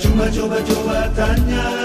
Cuma coba-coba tanya.